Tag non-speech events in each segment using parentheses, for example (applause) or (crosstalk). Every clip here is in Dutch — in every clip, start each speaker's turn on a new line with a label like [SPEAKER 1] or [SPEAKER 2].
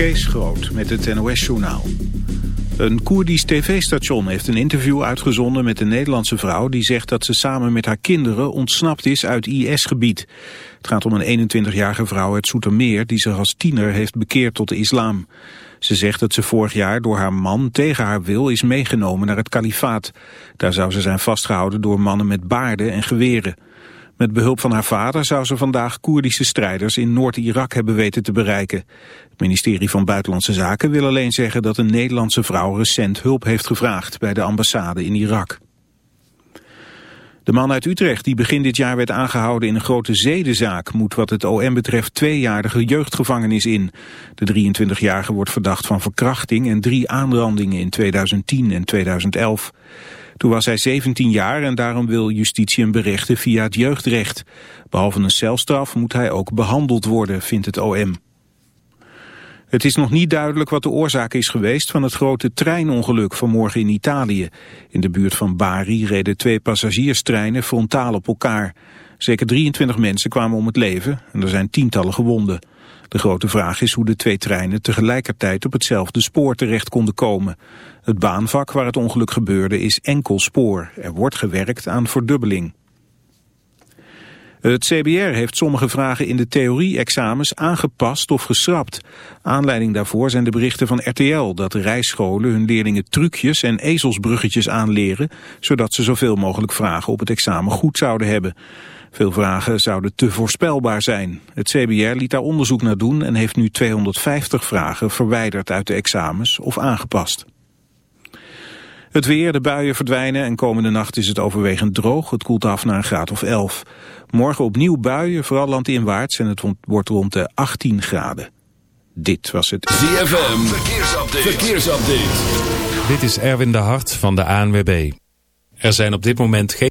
[SPEAKER 1] Kees Groot met het NOS-journaal. Een Koerdisch tv-station heeft een interview uitgezonden met een Nederlandse vrouw... die zegt dat ze samen met haar kinderen ontsnapt is uit IS-gebied. Het gaat om een 21-jarige vrouw uit Soetermeer... die zich als tiener heeft bekeerd tot de islam. Ze zegt dat ze vorig jaar door haar man tegen haar wil is meegenomen naar het kalifaat. Daar zou ze zijn vastgehouden door mannen met baarden en geweren. Met behulp van haar vader zou ze vandaag Koerdische strijders in Noord-Irak hebben weten te bereiken. Het ministerie van Buitenlandse Zaken wil alleen zeggen dat een Nederlandse vrouw recent hulp heeft gevraagd bij de ambassade in Irak. De man uit Utrecht die begin dit jaar werd aangehouden in een grote zedenzaak moet wat het OM betreft twee jaar de jeugdgevangenis in. De 23-jarige wordt verdacht van verkrachting en drie aanrandingen in 2010 en 2011. Toen was hij 17 jaar en daarom wil justitie hem berechten via het jeugdrecht. Behalve een celstraf moet hij ook behandeld worden, vindt het OM. Het is nog niet duidelijk wat de oorzaak is geweest van het grote treinongeluk vanmorgen in Italië. In de buurt van Bari reden twee passagierstreinen frontaal op elkaar. Zeker 23 mensen kwamen om het leven en er zijn tientallen gewonden. De grote vraag is hoe de twee treinen tegelijkertijd op hetzelfde spoor terecht konden komen. Het baanvak waar het ongeluk gebeurde is enkel spoor. Er wordt gewerkt aan verdubbeling. Het CBR heeft sommige vragen in de theorie-examens aangepast of geschrapt. Aanleiding daarvoor zijn de berichten van RTL dat rijscholen hun leerlingen trucjes en ezelsbruggetjes aanleren, zodat ze zoveel mogelijk vragen op het examen goed zouden hebben. Veel vragen zouden te voorspelbaar zijn. Het CBR liet daar onderzoek naar doen en heeft nu 250 vragen verwijderd uit de examens of aangepast. Het weer, de buien verdwijnen en komende nacht is het overwegend droog. Het koelt af naar een graad of 11. Morgen opnieuw buien, vooral landinwaarts en het wordt rond de 18 graden. Dit was het
[SPEAKER 2] ZFM, verkeersupdate. verkeersupdate.
[SPEAKER 3] Dit is Erwin de Hart van de ANWB. Er zijn op dit moment geen...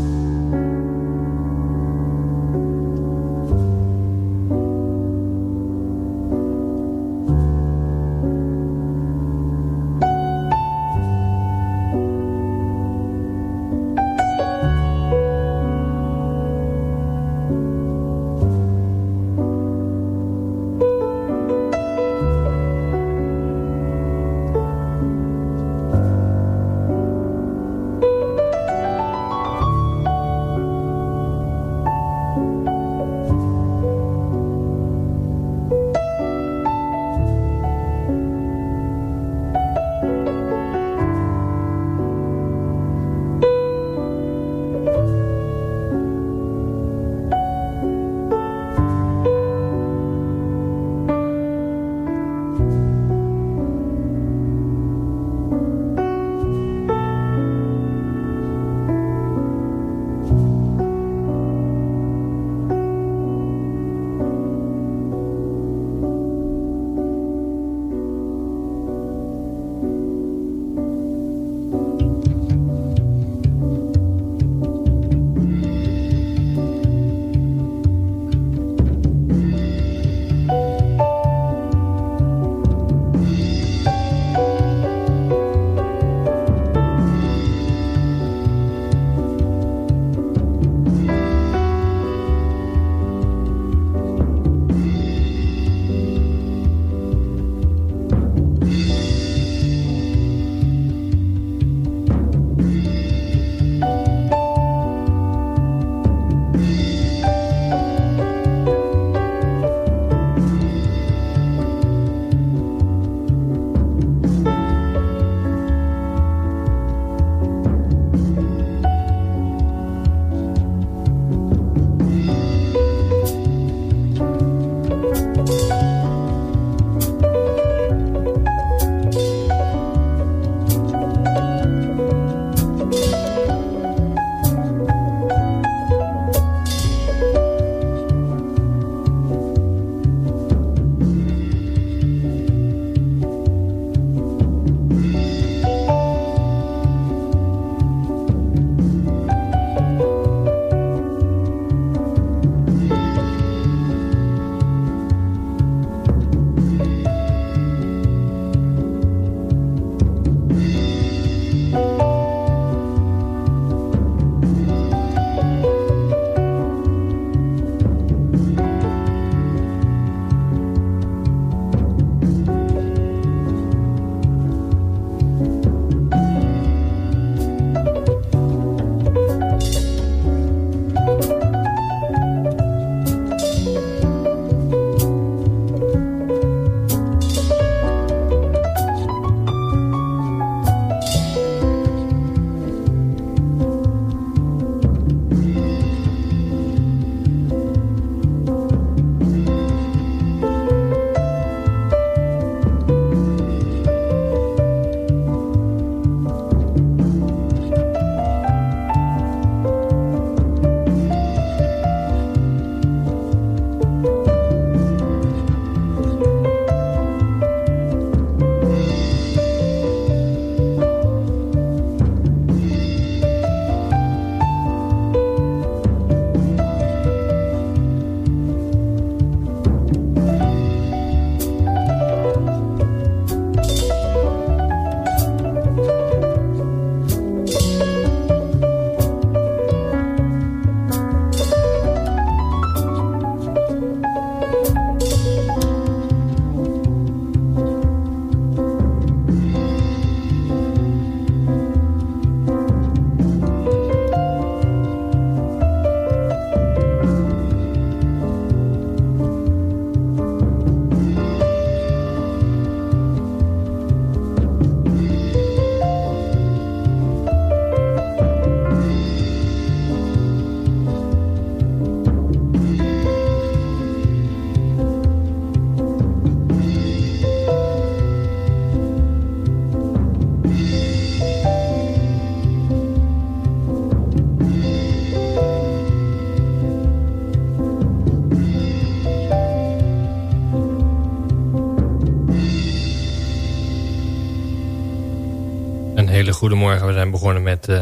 [SPEAKER 4] Hele goede morgen. We zijn begonnen met uh,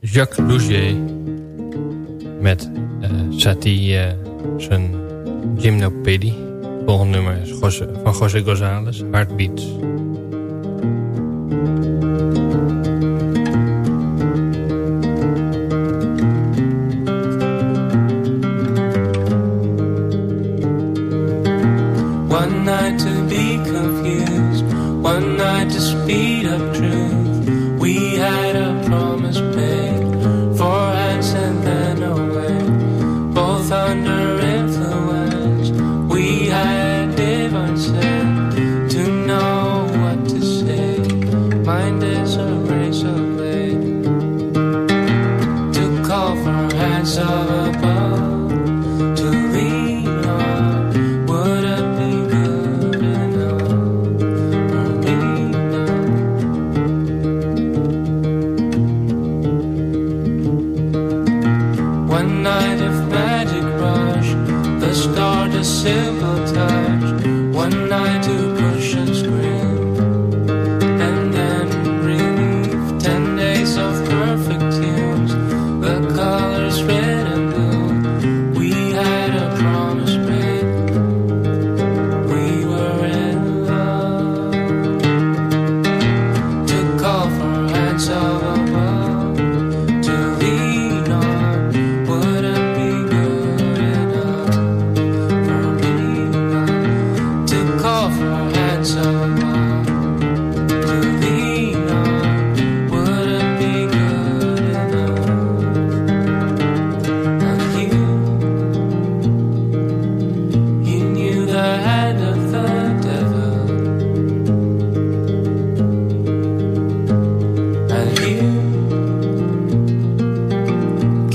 [SPEAKER 4] Jacques Lougier. Met uh, Satie uh, zijn Gymnopedie. Volgende nummer is Jose, van José González, Heartbeats.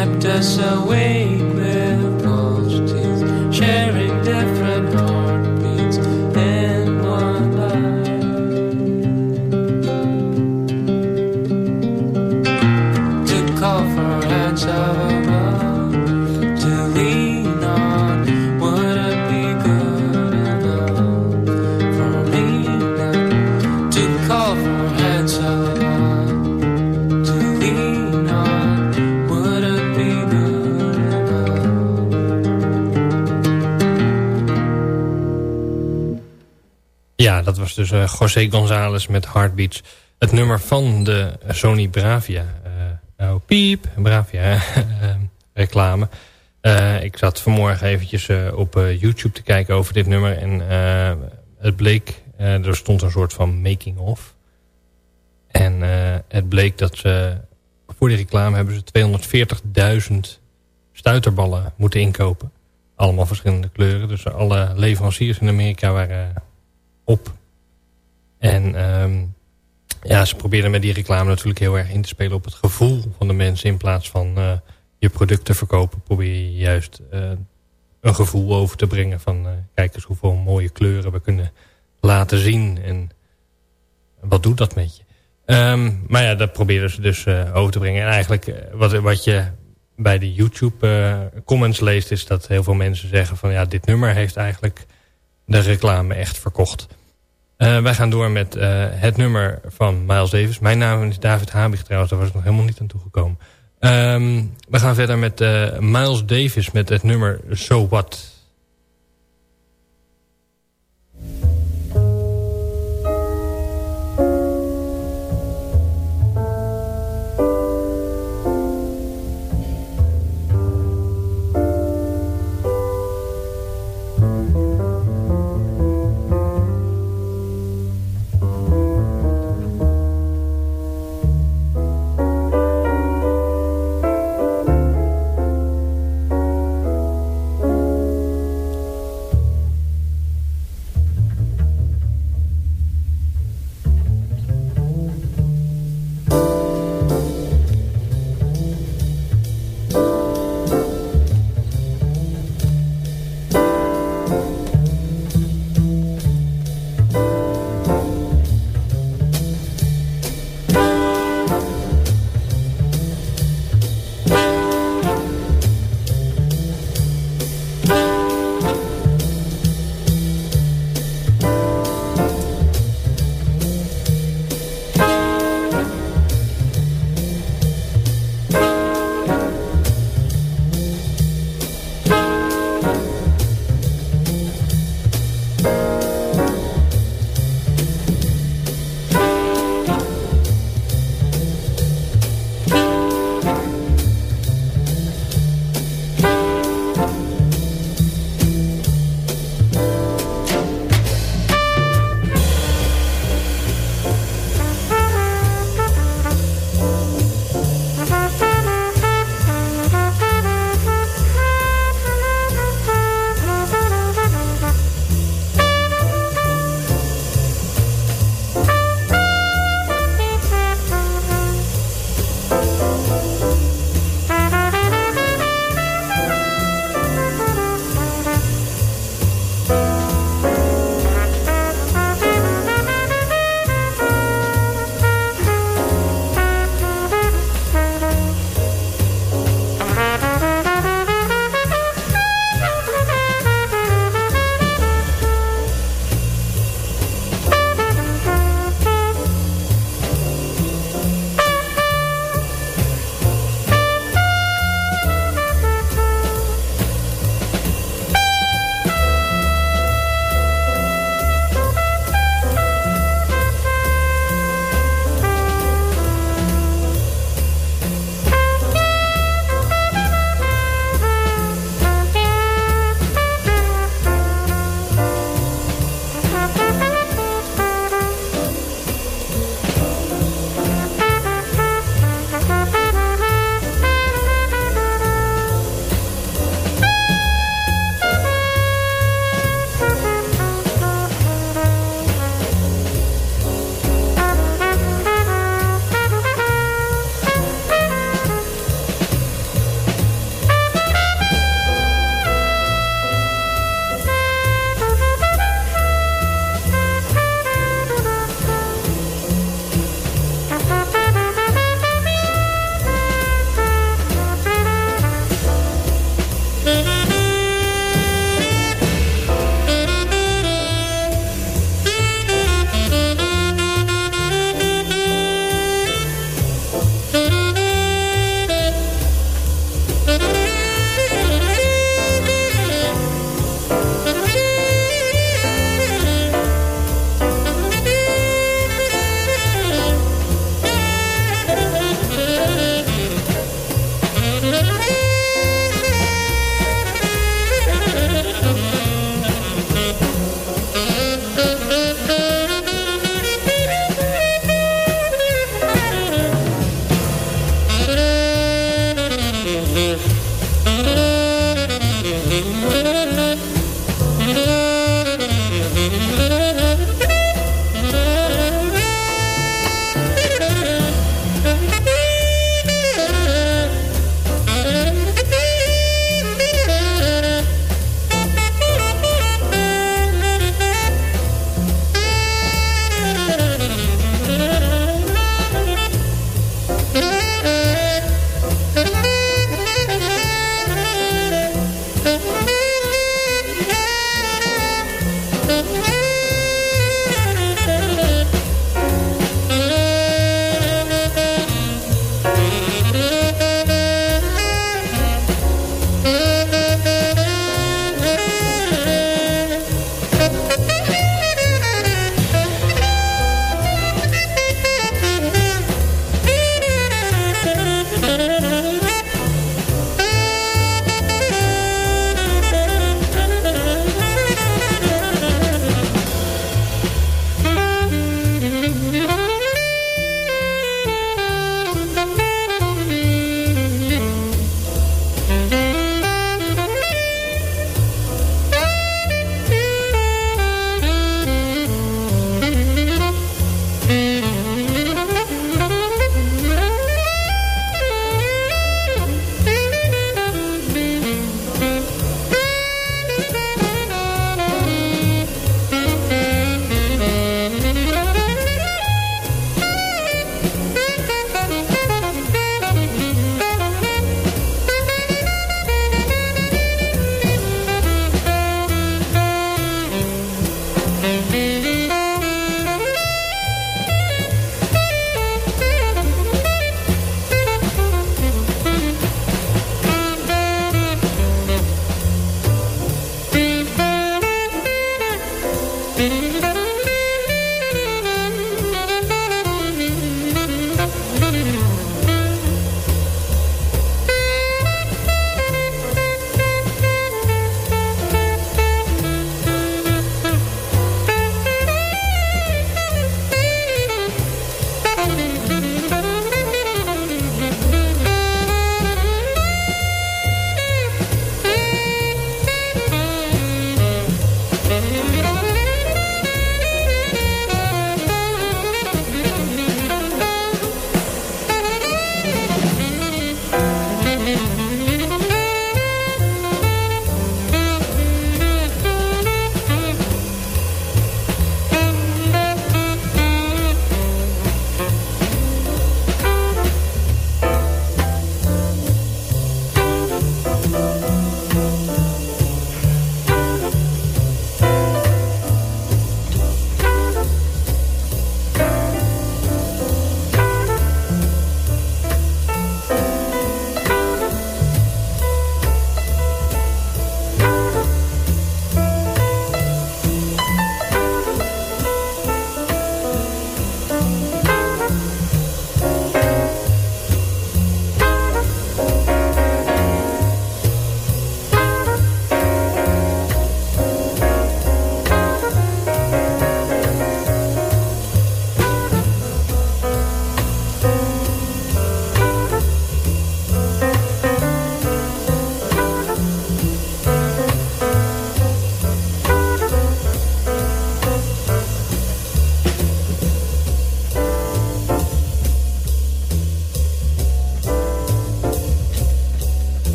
[SPEAKER 5] Kept us awake
[SPEAKER 4] dus eh, José González met Heartbeats. Het nummer van de Sony Bravia. nou, piep, Bravia (laughs) eh, reclame. Ik zat vanmorgen eventjes op YouTube te kijken over dit nummer. En het bleek, er stond een soort van making of. En het bleek dat ze voor die reclame hebben ze 240.000 stuiterballen moeten inkopen. Allemaal verschillende kleuren. Dus alle leveranciers in Amerika waren op. En ehm, ja, ze probeerden met die reclame natuurlijk heel erg in te spelen op het gevoel van de mensen. In plaats van eh, je product te verkopen, probeer je juist eh, een gevoel over te brengen van eh, kijk eens hoeveel mooie kleuren we kunnen laten zien. En wat doet dat met je? Ehm, maar ja, dat probeerden ze dus over te brengen. En eigenlijk wat, wat je bij de YouTube comments leest is dat heel veel mensen zeggen van ja, dit nummer heeft eigenlijk de reclame echt verkocht. Eh, wij gaan door met eh, het nummer van Miles Davis. Mijn naam is David Habig trouwens, daar was ik nog helemaal niet aan toegekomen. Ehm we gaan verder met eh, Miles Davis met het nummer So What.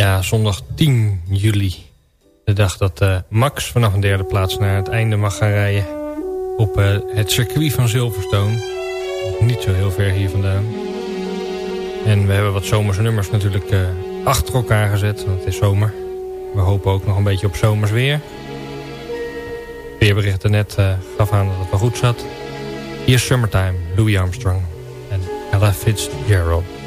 [SPEAKER 6] Ja, zondag 10 juli. De dag dat uh, Max vanaf een derde plaats naar het einde mag gaan rijden. Op uh, het circuit van Silverstone. Niet zo heel ver hier vandaan. En we hebben wat zomerse nummers natuurlijk uh, achter elkaar gezet. Want het is zomer. We hopen ook nog een beetje op zomers weer. Weerberichten net gaf aan dat het wel goed zat. Hier is Summertime, Louis Armstrong en Ella Fitzgerald.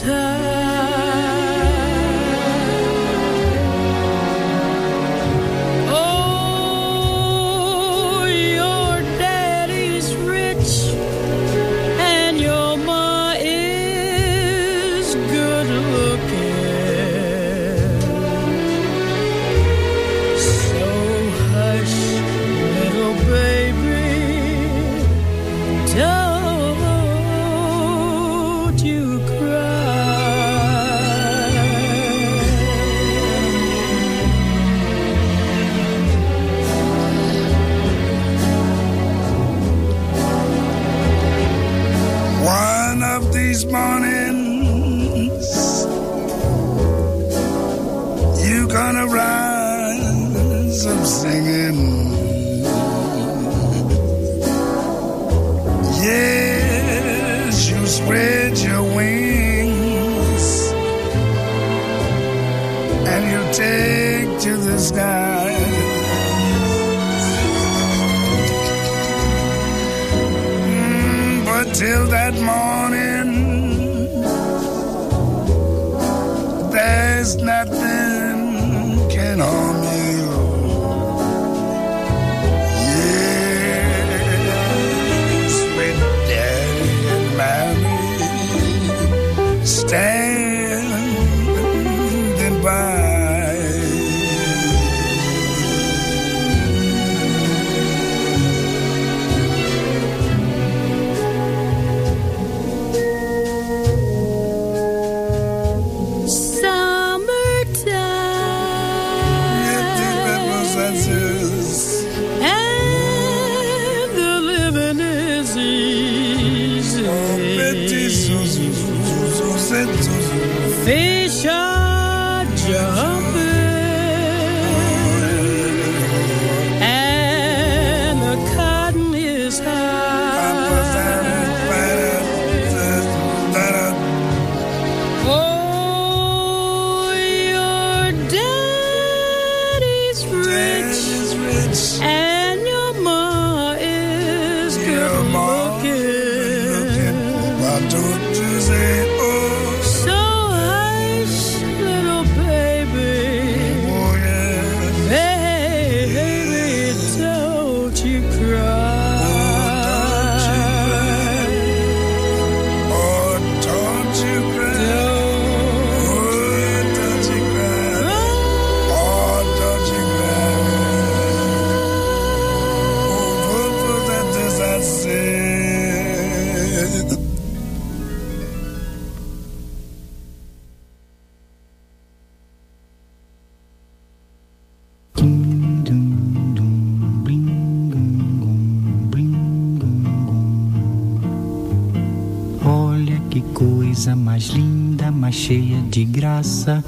[SPEAKER 7] her. graça.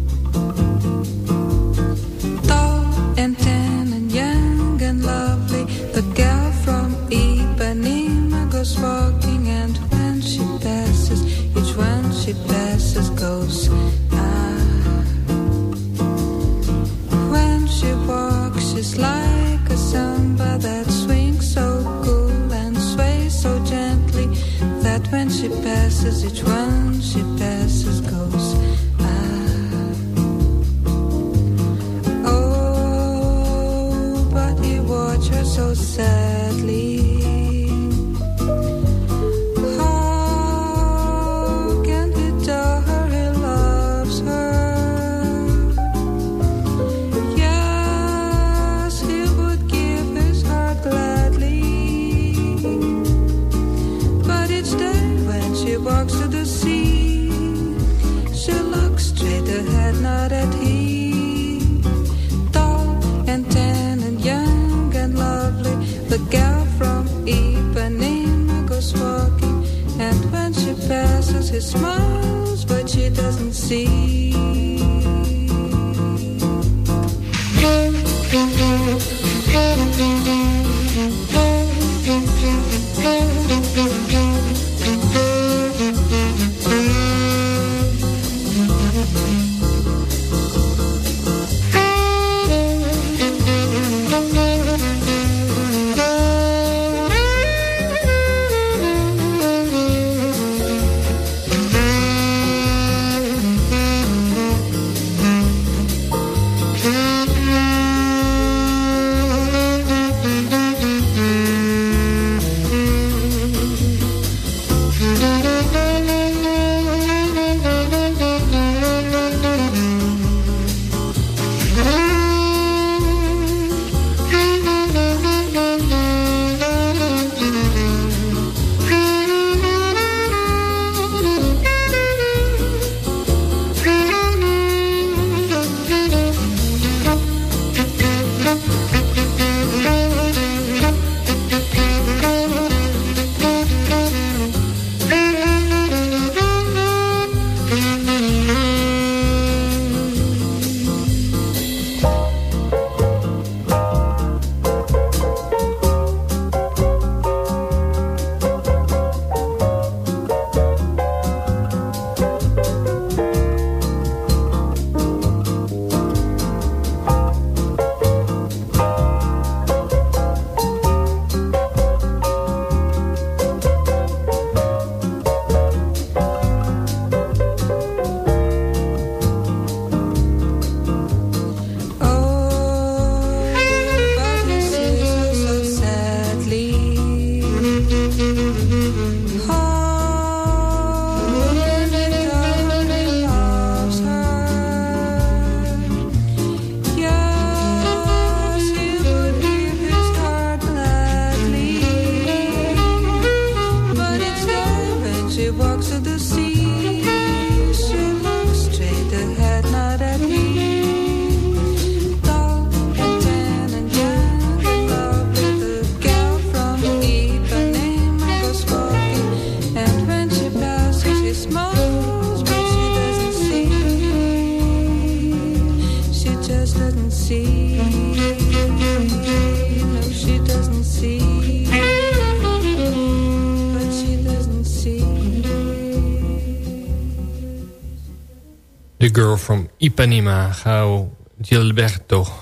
[SPEAKER 8] kisses, smiles, but she doesn't see.
[SPEAKER 4] Ipanema, Gao Gilberto.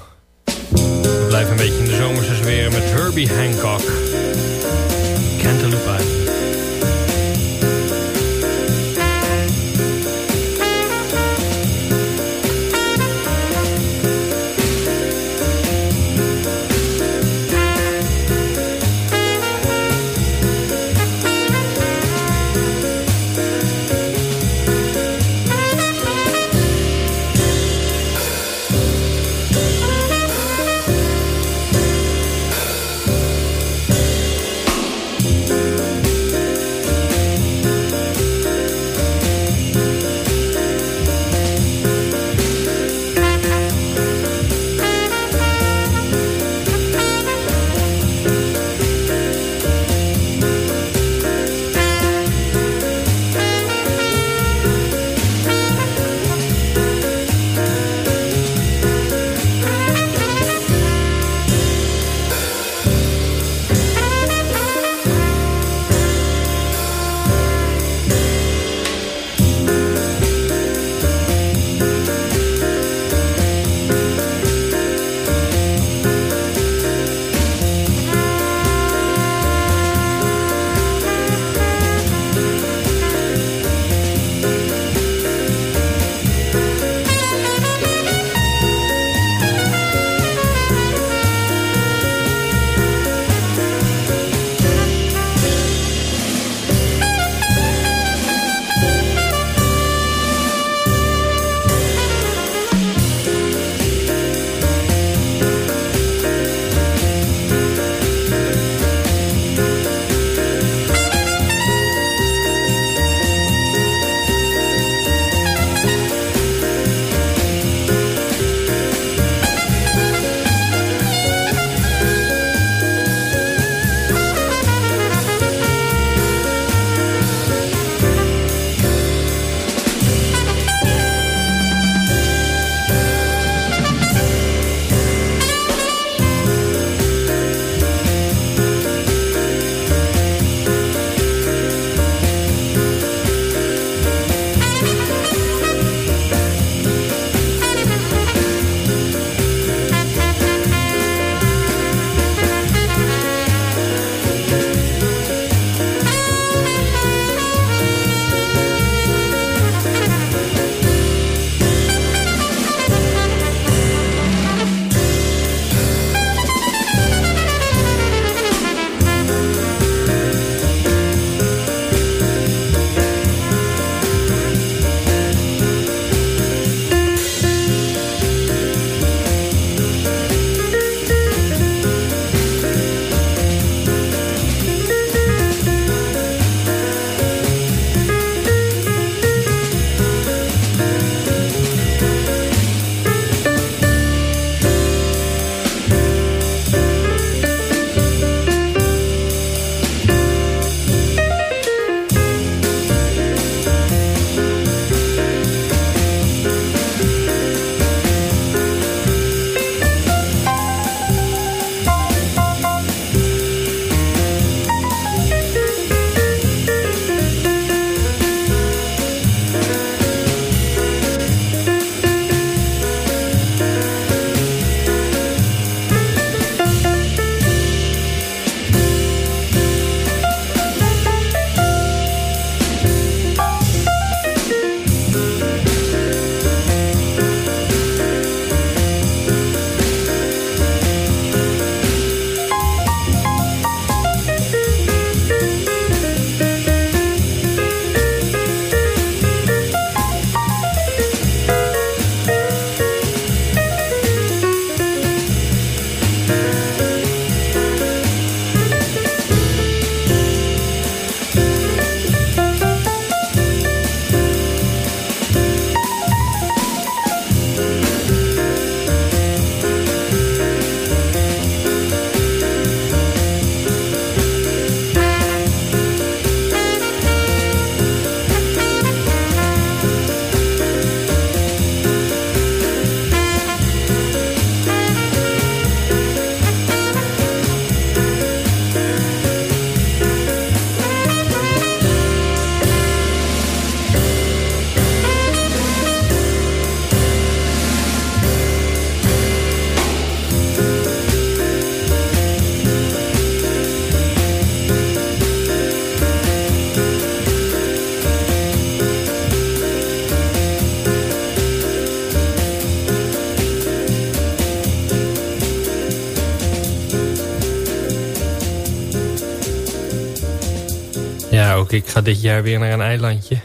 [SPEAKER 4] ik ga dit jaar weer naar een eilandje.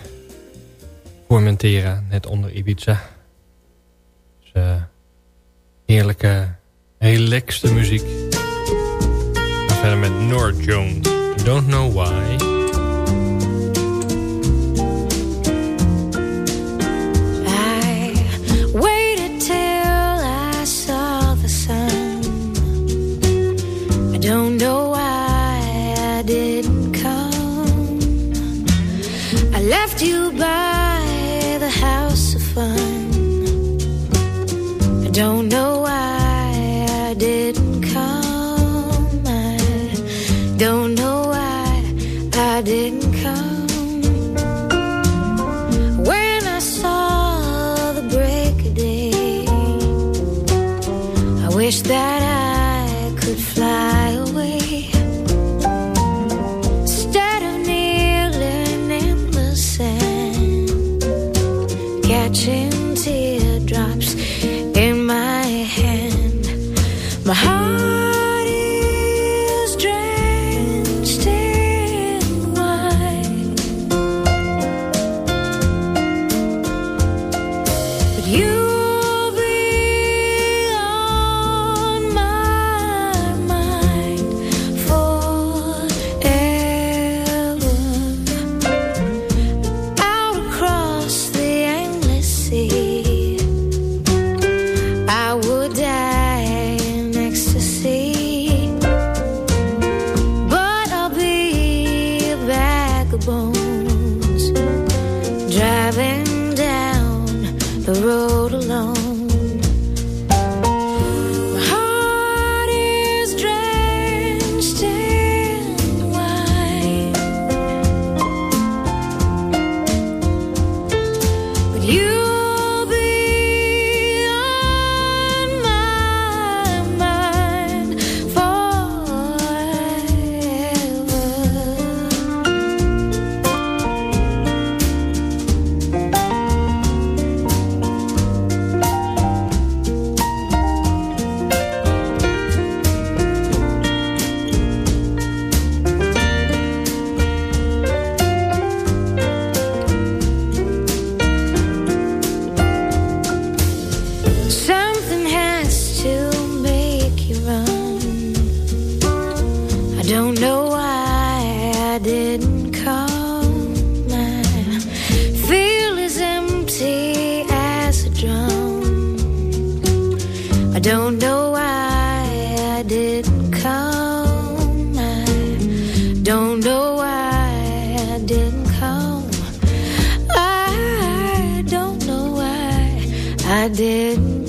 [SPEAKER 4] Formentera, net onder Ibiza. Dus, eh, heerlijke, relaxte muziek. We gaan verder met North Jones. Don't know
[SPEAKER 9] I I did.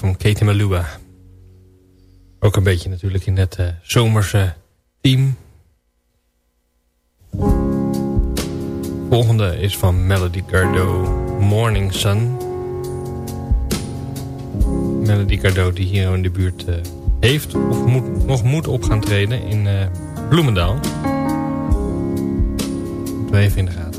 [SPEAKER 9] Van Katie Malua. Ook een beetje natuurlijk in het eh, zomerse team. Volgende is van Melody Gardot, Morning Sun. Melody Gardot die hier in de buurt eh, heeft of moet, nog moet op gaan treden in eh, Bloemendaal. Moeten we even in de gaten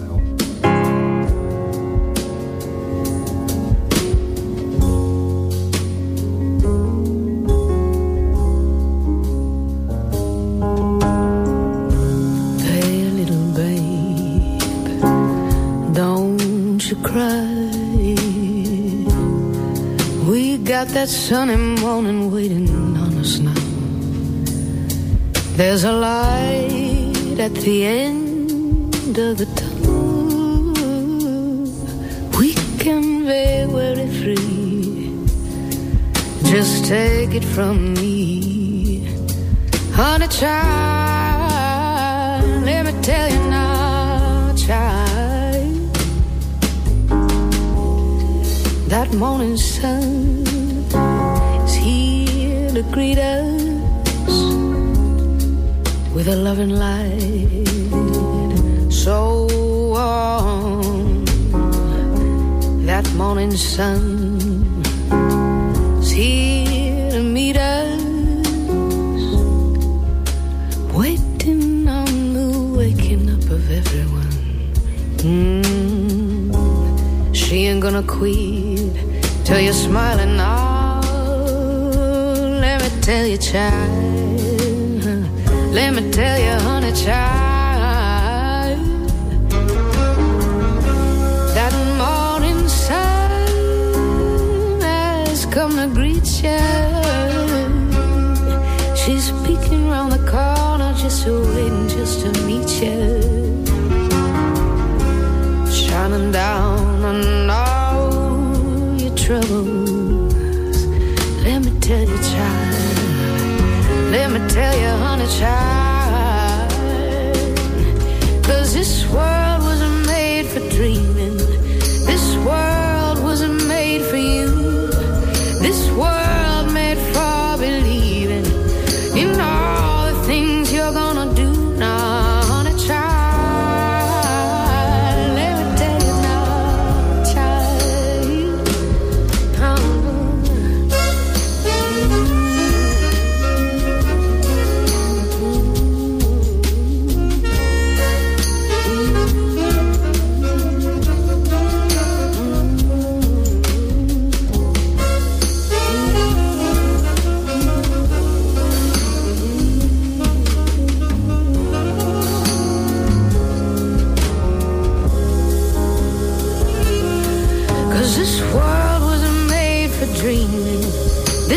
[SPEAKER 10] that sunny morning waiting on us now. There's a light at the end of the tunnel. We can be very free. Just take it from me. Honey child, let me tell you now, child. That morning sun to greet us with a loving light so warm. That morning sun is here to meet us waiting on the waking up of everyone. Mm, she ain't gonna quit till you're smiling now. Tell you, child. Let me tell you, honey, child. That morning sun has come to greet you. She's peeking round the corner, just waiting just to meet you. Shining down on all your troubles. Tell you, honey, child. Cause this world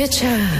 [SPEAKER 10] picture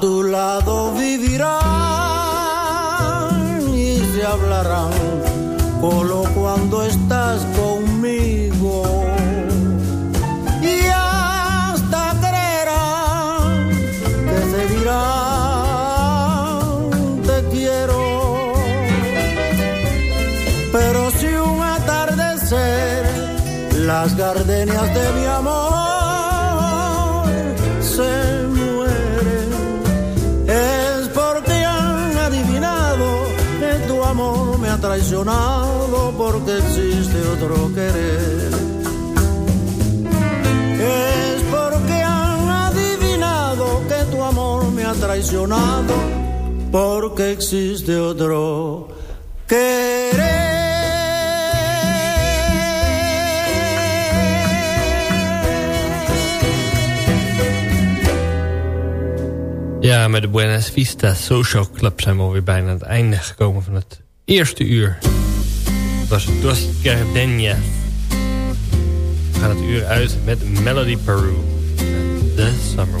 [SPEAKER 11] tu lado vivirán y se hablarán solo cuando estás conmigo. Y hasta creerán que se dirán te quiero. Pero si un atardecer las gardenias de traicionado porque existe otro querer. Es porque han adivinado que tu amor me ha traicionado porque existe otro querer.
[SPEAKER 6] Ja, met de Buenas Vista Social Club zijn we alweer bijna aan het einde gekomen van het eerste uur. Was Dos Gardenias. We gaan het uur uit met Melody Peru. The Summer